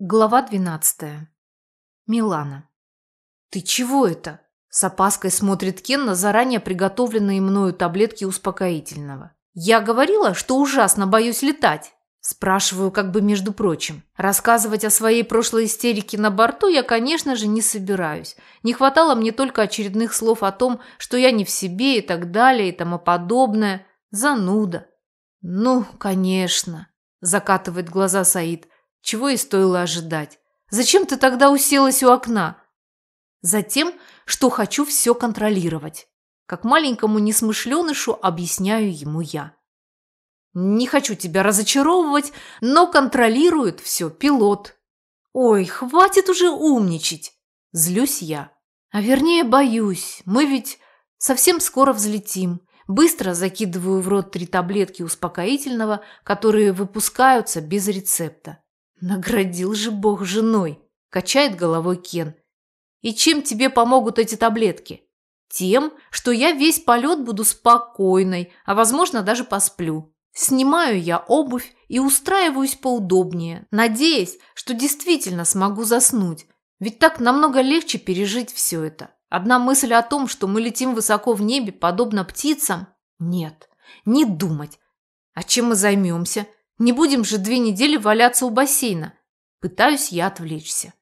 Глава 12. Милана. «Ты чего это?» С опаской смотрит Кен на заранее приготовленные мною таблетки успокоительного. «Я говорила, что ужасно боюсь летать?» Спрашиваю как бы между прочим. Рассказывать о своей прошлой истерике на борту я, конечно же, не собираюсь. Не хватало мне только очередных слов о том, что я не в себе и так далее и тому подобное. Зануда. «Ну, конечно», – закатывает глаза Саид – чего и стоило ожидать. Зачем ты тогда уселась у окна? Затем, что хочу все контролировать. Как маленькому несмышленышу объясняю ему я. Не хочу тебя разочаровывать, но контролирует все пилот. Ой, хватит уже умничать. Злюсь я. А вернее, боюсь. Мы ведь совсем скоро взлетим. Быстро закидываю в рот три таблетки успокоительного, которые выпускаются без рецепта. Наградил же Бог женой, качает головой Кен. И чем тебе помогут эти таблетки? Тем, что я весь полет буду спокойной, а возможно даже посплю. Снимаю я обувь и устраиваюсь поудобнее, надеясь, что действительно смогу заснуть. Ведь так намного легче пережить все это. Одна мысль о том, что мы летим высоко в небе, подобно птицам? Нет, не думать. А чем мы займемся? Не будем же две недели валяться у бассейна. Пытаюсь я отвлечься.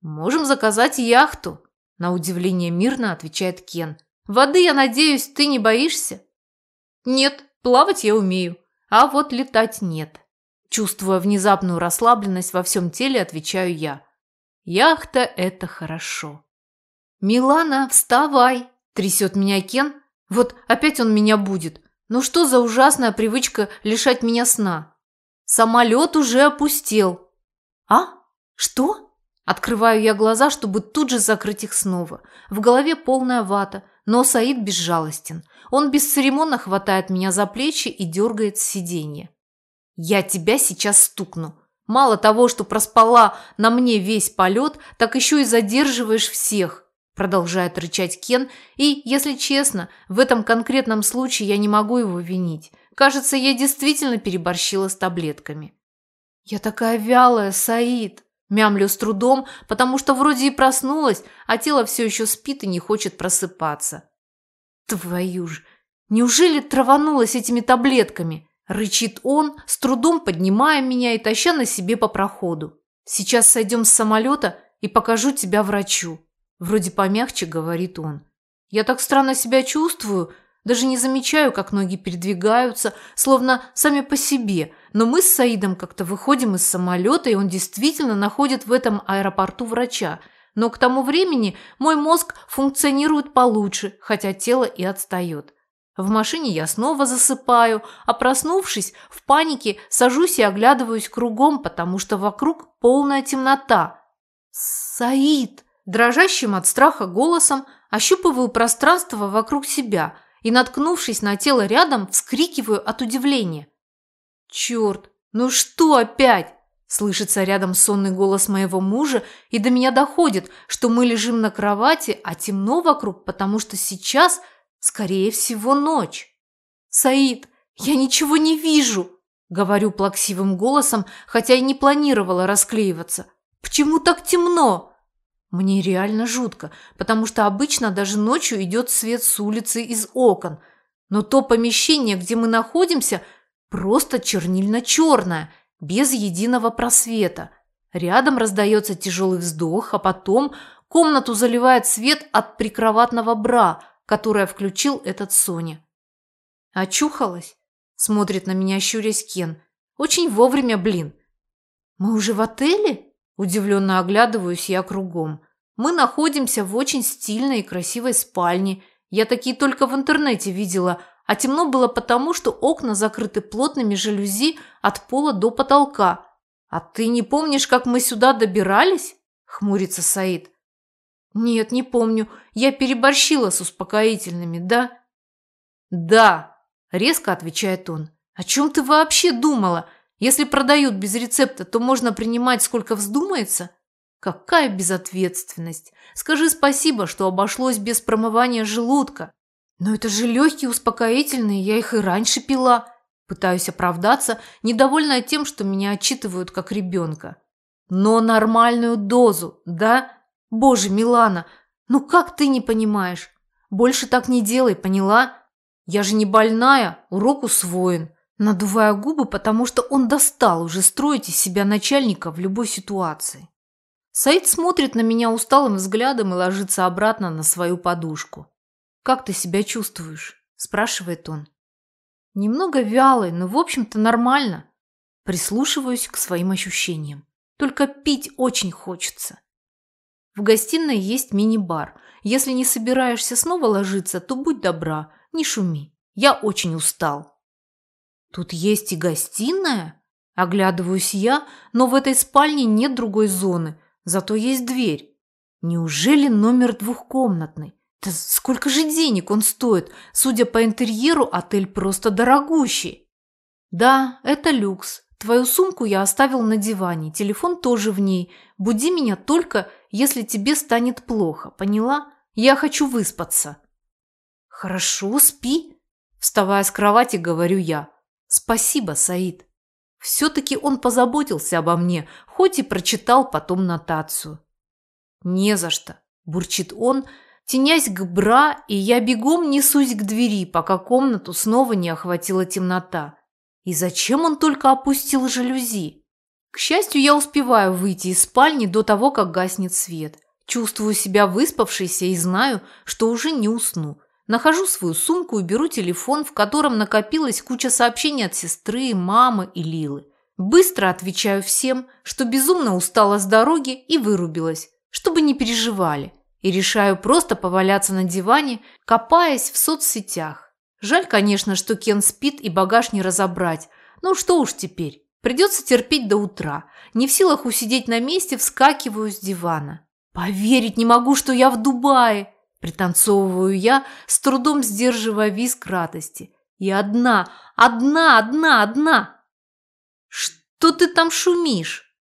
Можем заказать яхту, на удивление мирно отвечает Кен. Воды, я надеюсь, ты не боишься? Нет, плавать я умею, а вот летать нет. Чувствуя внезапную расслабленность во всем теле, отвечаю я. Яхта – это хорошо. «Милана, вставай!» – трясет меня Кен. Вот опять он меня будет. Ну что за ужасная привычка лишать меня сна? Самолет уже опустел. А? Что? Открываю я глаза, чтобы тут же закрыть их снова. В голове полная вата, но Саид безжалостен. Он бесцеремонно хватает меня за плечи и дергает с сиденья. Я тебя сейчас стукну. Мало того, что проспала на мне весь полет, так еще и задерживаешь всех. Продолжает рычать Кен, и, если честно, в этом конкретном случае я не могу его винить. Кажется, я действительно переборщила с таблетками. «Я такая вялая, Саид!» Мямлю с трудом, потому что вроде и проснулась, а тело все еще спит и не хочет просыпаться. «Твою ж! Неужели траванулась этими таблетками?» Рычит он, с трудом поднимая меня и таща на себе по проходу. «Сейчас сойдем с самолета и покажу тебя врачу». Вроде помягче, говорит он. «Я так странно себя чувствую, даже не замечаю, как ноги передвигаются, словно сами по себе. Но мы с Саидом как-то выходим из самолета, и он действительно находит в этом аэропорту врача. Но к тому времени мой мозг функционирует получше, хотя тело и отстает. В машине я снова засыпаю, а проснувшись, в панике сажусь и оглядываюсь кругом, потому что вокруг полная темнота. «Саид!» Дрожащим от страха голосом ощупываю пространство вокруг себя – и, наткнувшись на тело рядом, вскрикиваю от удивления. «Черт, ну что опять?» Слышится рядом сонный голос моего мужа, и до меня доходит, что мы лежим на кровати, а темно вокруг, потому что сейчас, скорее всего, ночь. «Саид, я ничего не вижу!» Говорю плаксивым голосом, хотя и не планировала расклеиваться. «Почему так темно?» Мне реально жутко, потому что обычно даже ночью идет свет с улицы из окон. Но то помещение, где мы находимся, просто чернильно-черное, без единого просвета. Рядом раздается тяжелый вздох, а потом комнату заливает свет от прикроватного бра, которое включил этот Соня. «Очухалась?» – смотрит на меня щурясь Кен. «Очень вовремя, блин». «Мы уже в отеле?» Удивленно оглядываюсь я кругом. Мы находимся в очень стильной и красивой спальне. Я такие только в интернете видела, а темно было потому, что окна закрыты плотными жалюзи от пола до потолка. А ты не помнишь, как мы сюда добирались? Хмурится Саид. Нет, не помню. Я переборщила с успокоительными, да? Да, резко отвечает он. О чем ты вообще думала? Если продают без рецепта, то можно принимать сколько вздумается? Какая безответственность! Скажи спасибо, что обошлось без промывания желудка. Но это же легкие успокоительные, я их и раньше пила. Пытаюсь оправдаться, недовольная тем, что меня отчитывают как ребенка. но нормальную дозу, да? Боже, Милана, ну как ты не понимаешь? Больше так не делай, поняла? Я же не больная, урок усвоен. Надувая губы, потому что он достал уже строить из себя начальника в любой ситуации. Саид смотрит на меня усталым взглядом и ложится обратно на свою подушку. «Как ты себя чувствуешь?» – спрашивает он. «Немного вялый, но в общем-то нормально». Прислушиваюсь к своим ощущениям. Только пить очень хочется. В гостиной есть мини-бар. Если не собираешься снова ложиться, то будь добра, не шуми. Я очень устал. Тут есть и гостиная? Оглядываюсь я, но в этой спальне нет другой зоны, Зато есть дверь. Неужели номер двухкомнатный? Да сколько же денег он стоит? Судя по интерьеру, отель просто дорогущий. Да, это люкс. Твою сумку я оставил на диване, телефон тоже в ней. Буди меня только, если тебе станет плохо, поняла? Я хочу выспаться. Хорошо, спи. Вставая с кровати, говорю я. Спасибо, Саид. Все-таки он позаботился обо мне, хоть и прочитал потом нотацию. «Не за что», – бурчит он, тенясь к бра, и я бегом несусь к двери, пока комнату снова не охватила темнота. И зачем он только опустил жалюзи? К счастью, я успеваю выйти из спальни до того, как гаснет свет. Чувствую себя выспавшейся и знаю, что уже не усну. Нахожу свою сумку и беру телефон, в котором накопилась куча сообщений от сестры, мамы и Лилы. Быстро отвечаю всем, что безумно устала с дороги и вырубилась, чтобы не переживали. И решаю просто поваляться на диване, копаясь в соцсетях. Жаль, конечно, что Кен спит и багаж не разобрать. Ну что уж теперь. Придется терпеть до утра. Не в силах усидеть на месте, вскакиваю с дивана. Поверить не могу, что я в Дубае. Пританцовываю я, с трудом сдерживая визг радости. И одна, одна, одна, одна. Что ты там шумишь?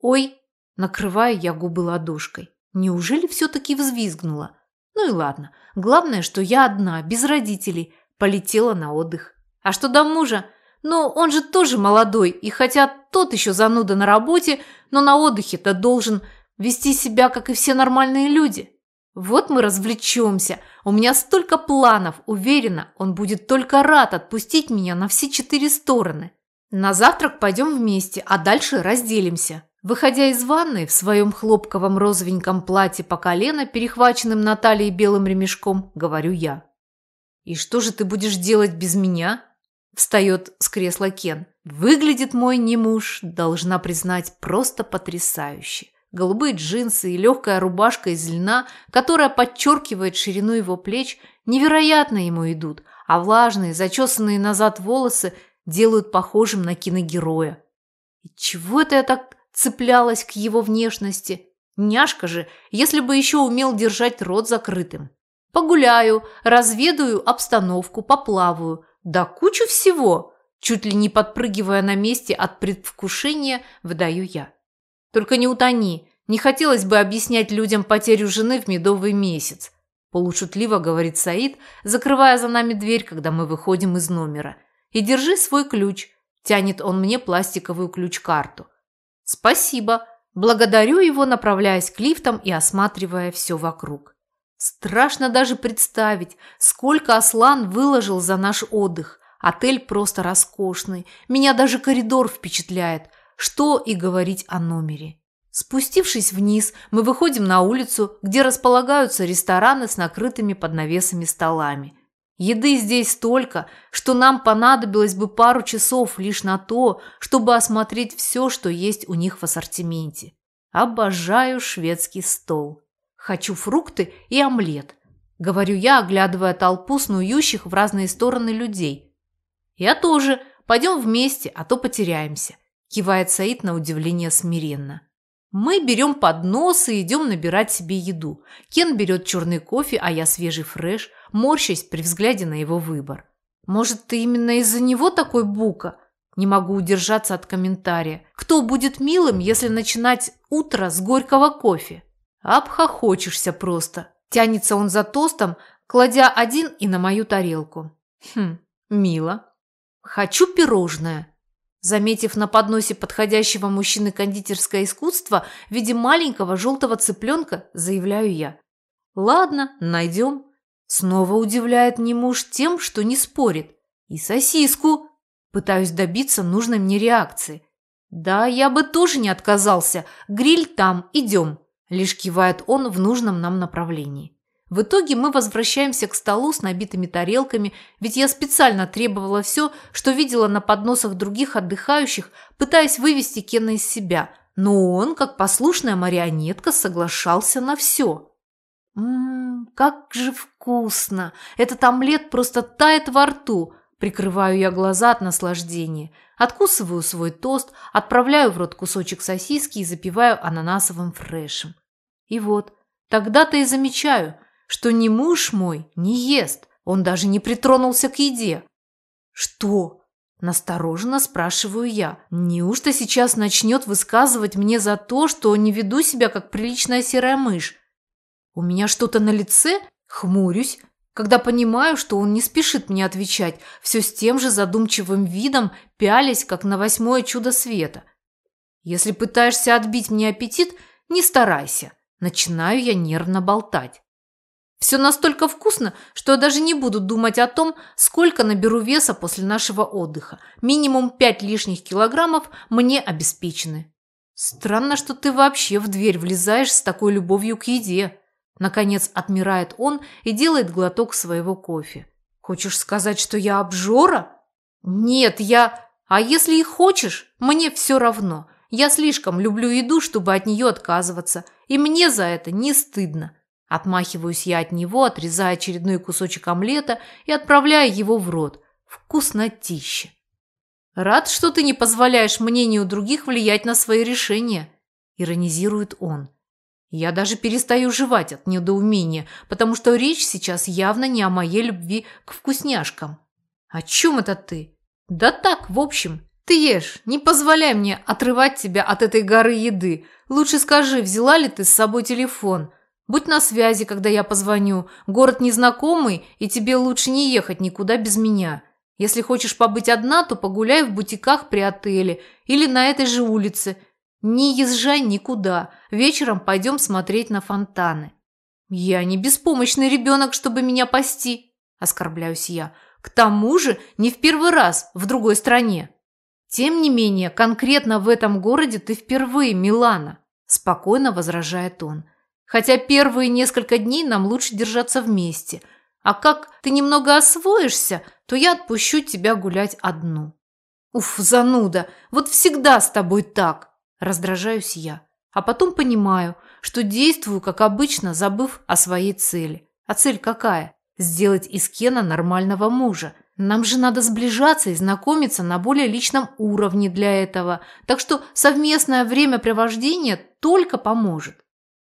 Ой, накрываю я губы ладошкой. Неужели все-таки взвизгнула? Ну и ладно. Главное, что я одна, без родителей, полетела на отдых. А что до мужа? Ну, он же тоже молодой, и хотя тот еще зануда на работе, но на отдыхе-то должен вести себя, как и все нормальные люди. Вот мы развлечемся. У меня столько планов. Уверена, он будет только рад отпустить меня на все четыре стороны. На завтрак пойдем вместе, а дальше разделимся. Выходя из ванной в своем хлопковом розовеньком платье по колено, перехваченным на талии белым ремешком, говорю я. «И что же ты будешь делать без меня?» Встает с кресла Кен. «Выглядит мой немуж, должна признать, просто потрясающе голубые джинсы и легкая рубашка из льна, которая подчеркивает ширину его плеч, невероятно ему идут, а влажные, зачесанные назад волосы делают похожим на киногероя. И чего это я так цеплялась к его внешности? Няшка же, если бы еще умел держать рот закрытым. Погуляю, разведаю обстановку, поплаваю. Да кучу всего, чуть ли не подпрыгивая на месте от предвкушения, выдаю я. Только не утони. Не хотелось бы объяснять людям потерю жены в медовый месяц. Полушутливо говорит Саид, закрывая за нами дверь, когда мы выходим из номера. И держи свой ключ. Тянет он мне пластиковую ключ-карту. Спасибо. Благодарю его, направляясь к лифтам и осматривая все вокруг. Страшно даже представить, сколько Аслан выложил за наш отдых. Отель просто роскошный. Меня даже коридор впечатляет – что и говорить о номере. Спустившись вниз, мы выходим на улицу, где располагаются рестораны с накрытыми под навесами столами. Еды здесь столько, что нам понадобилось бы пару часов лишь на то, чтобы осмотреть все, что есть у них в ассортименте. Обожаю шведский стол. Хочу фрукты и омлет. Говорю я, оглядывая толпу снующих в разные стороны людей. Я тоже. Пойдем вместе, а то потеряемся кивает Саид на удивление смиренно. Мы берем поднос и идем набирать себе еду. Кен берет черный кофе, а я свежий фреш, морщась при взгляде на его выбор. Может, ты именно из-за него такой бука? Не могу удержаться от комментария. Кто будет милым, если начинать утро с горького кофе? Обхохочешься просто. Тянется он за тостом, кладя один и на мою тарелку. Хм, мило. Хочу пирожное. Заметив на подносе подходящего мужчины кондитерское искусство в виде маленького желтого цыпленка, заявляю я. «Ладно, найдем». Снова удивляет мне муж тем, что не спорит. И сосиску. Пытаюсь добиться нужной мне реакции. «Да, я бы тоже не отказался. Гриль там, идем», – лишь кивает он в нужном нам направлении. В итоге мы возвращаемся к столу с набитыми тарелками, ведь я специально требовала все, что видела на подносах других отдыхающих, пытаясь вывести Кена из себя. Но он, как послушная марионетка, соглашался на все. «Ммм, как же вкусно! Этот омлет просто тает во рту!» Прикрываю я глаза от наслаждения. Откусываю свой тост, отправляю в рот кусочек сосиски и запиваю ананасовым фрешем. И вот, тогда-то и замечаю – что ни муж мой не ест, он даже не притронулся к еде. Что? Настороженно спрашиваю я. Неужто сейчас начнет высказывать мне за то, что не веду себя как приличная серая мышь? У меня что-то на лице? Хмурюсь, когда понимаю, что он не спешит мне отвечать, все с тем же задумчивым видом, пялясь, как на восьмое чудо света. Если пытаешься отбить мне аппетит, не старайся. Начинаю я нервно болтать. Все настолько вкусно, что я даже не буду думать о том, сколько наберу веса после нашего отдыха. Минимум пять лишних килограммов мне обеспечены. Странно, что ты вообще в дверь влезаешь с такой любовью к еде. Наконец отмирает он и делает глоток своего кофе. Хочешь сказать, что я обжора? Нет, я... А если и хочешь, мне все равно. Я слишком люблю еду, чтобы от нее отказываться. И мне за это не стыдно. Отмахиваюсь я от него, отрезая очередной кусочек омлета и отправляя его в рот. Вкуснотища. «Рад, что ты не позволяешь мнению других влиять на свои решения», – иронизирует он. Я даже перестаю жевать от недоумения, потому что речь сейчас явно не о моей любви к вкусняшкам. «О чем это ты?» «Да так, в общем. Ты ешь, не позволяй мне отрывать тебя от этой горы еды. Лучше скажи, взяла ли ты с собой телефон?» Будь на связи, когда я позвоню. Город незнакомый, и тебе лучше не ехать никуда без меня. Если хочешь побыть одна, то погуляй в бутиках при отеле или на этой же улице. Не езжай никуда. Вечером пойдем смотреть на фонтаны. Я не беспомощный ребенок, чтобы меня пасти, оскорбляюсь я. К тому же не в первый раз в другой стране. Тем не менее, конкретно в этом городе ты впервые, Милана, спокойно возражает он. Хотя первые несколько дней нам лучше держаться вместе. А как ты немного освоишься, то я отпущу тебя гулять одну. Уф, зануда, вот всегда с тобой так. Раздражаюсь я. А потом понимаю, что действую, как обычно, забыв о своей цели. А цель какая? Сделать из Кена нормального мужа. Нам же надо сближаться и знакомиться на более личном уровне для этого. Так что совместное времяпровождение только поможет.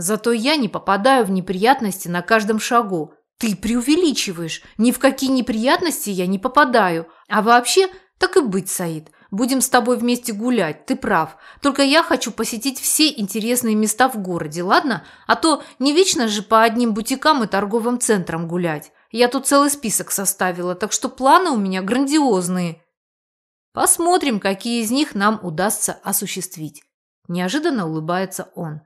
Зато я не попадаю в неприятности на каждом шагу. Ты преувеличиваешь. Ни в какие неприятности я не попадаю. А вообще, так и быть, Саид. Будем с тобой вместе гулять, ты прав. Только я хочу посетить все интересные места в городе, ладно? А то не вечно же по одним бутикам и торговым центрам гулять. Я тут целый список составила, так что планы у меня грандиозные. Посмотрим, какие из них нам удастся осуществить. Неожиданно улыбается он.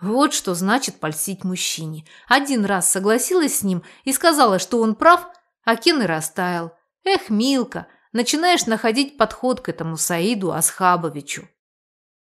Вот что значит польстить мужчине. Один раз согласилась с ним и сказала, что он прав, а Кен и растаял. Эх, Милка, начинаешь находить подход к этому Саиду Асхабовичу.